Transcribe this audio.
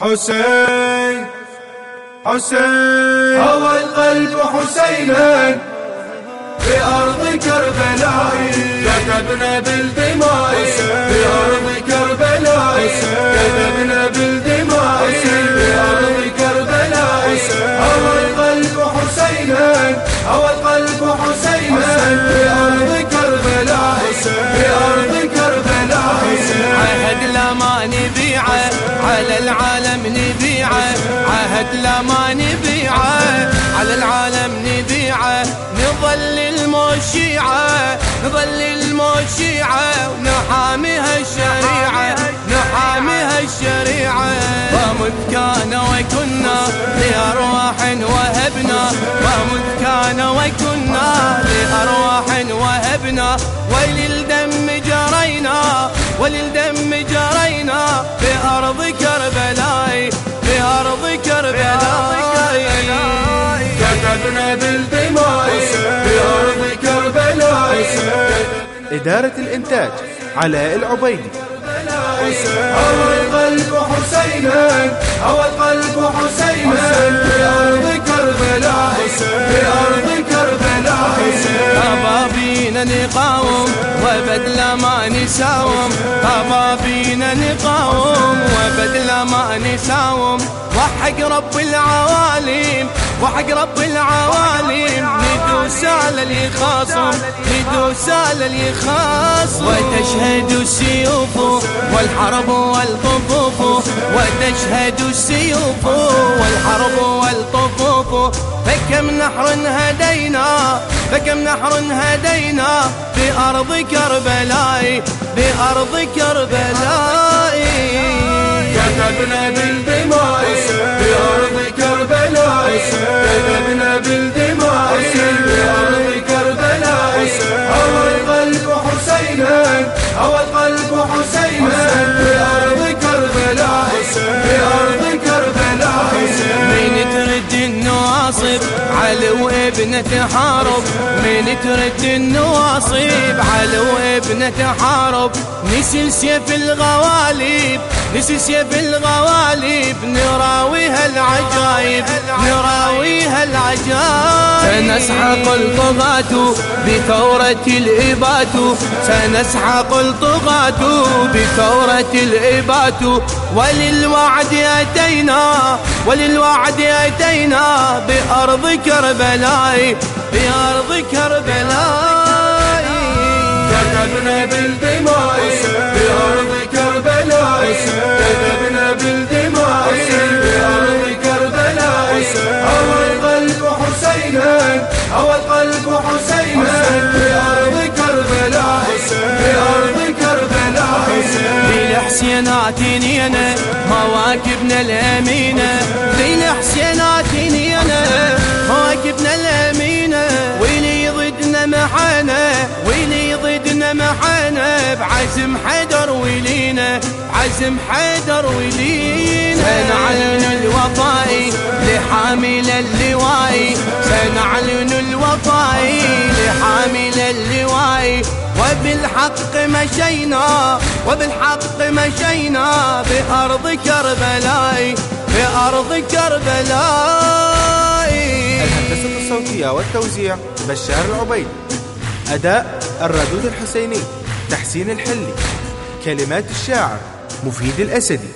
حسين حسين. هوى القلب حسينا في أرض كربلاء. كتبنا بالدماء في أرض كربلاء. كتبنا بالدماء. لا ما نبيعه على العالم نبيعه نظل المشيعة نظل المشيعة ونحاميها الشريعة نحاميها الشريعة. ومذ كان وكنا لأرواح وهبنا ومذ كان وكنا لأرواح وهبنا. إدارة الإنتاج علاء العبيدي. هوى القلب حسينا هوى القلب حسينا في أرض كربلاء في أرض كربلاء أبابينا نقاوم وبدل ما نساوم أبابينا نقاوم وبدل ما نساوم. وحق رب العوالم وحق رب العوالم. ندوس على اللي خاصم ندوس على اللي خاصم. وتشهد السيوف والحرب والطفوف وتشهد السيوف والحرب والطفوف. فكم نحر هدينا فكم نحر هدينا بأرض كربلاء بأرض كربلاء. ابنة حارب من ترد النواصب علو ابنة حارب نسي سيف الغوالب نسي سيف الغوالب نراويها العجايب. نراويها العجايب. سنسحق الطغاة بثورة الإبات سنسحق الطغاة بثورة الإبات وللوعد أتينا وللوعد أتينا بأرض كربلاء. بأرض كربلاء كتبنا بالدماء. في أرض كربلاء كتبنا بالدماء. في أرض كربلاء هوى القلب حسينا. هوى القلب حسينا. في أرض كربلاء في أرض كربلاء للحسينات نينا مواكبنا الأمينة. للحسينات نينا مواكبنا الأمينة. محانا ويلي ضدنا محانا بعزم حدر ولينا بعزم حدر ولينا سنعلن الوفاء لحامل اللواء سنعلن الوفاء لحامل اللواء وبالحق مشينا وبالحق مشينا بأرض كربلاء بأرض كربلاء. الهندسة الصوتية والتوزيع بشار العبيدي أداء الردود الحسيني تحسين الحلي كلمات الشاعر مفيد الأسدي.